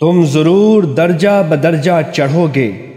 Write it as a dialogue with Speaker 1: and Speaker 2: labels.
Speaker 1: تم ضرور درجہ بدرجہ چڑھو گے۔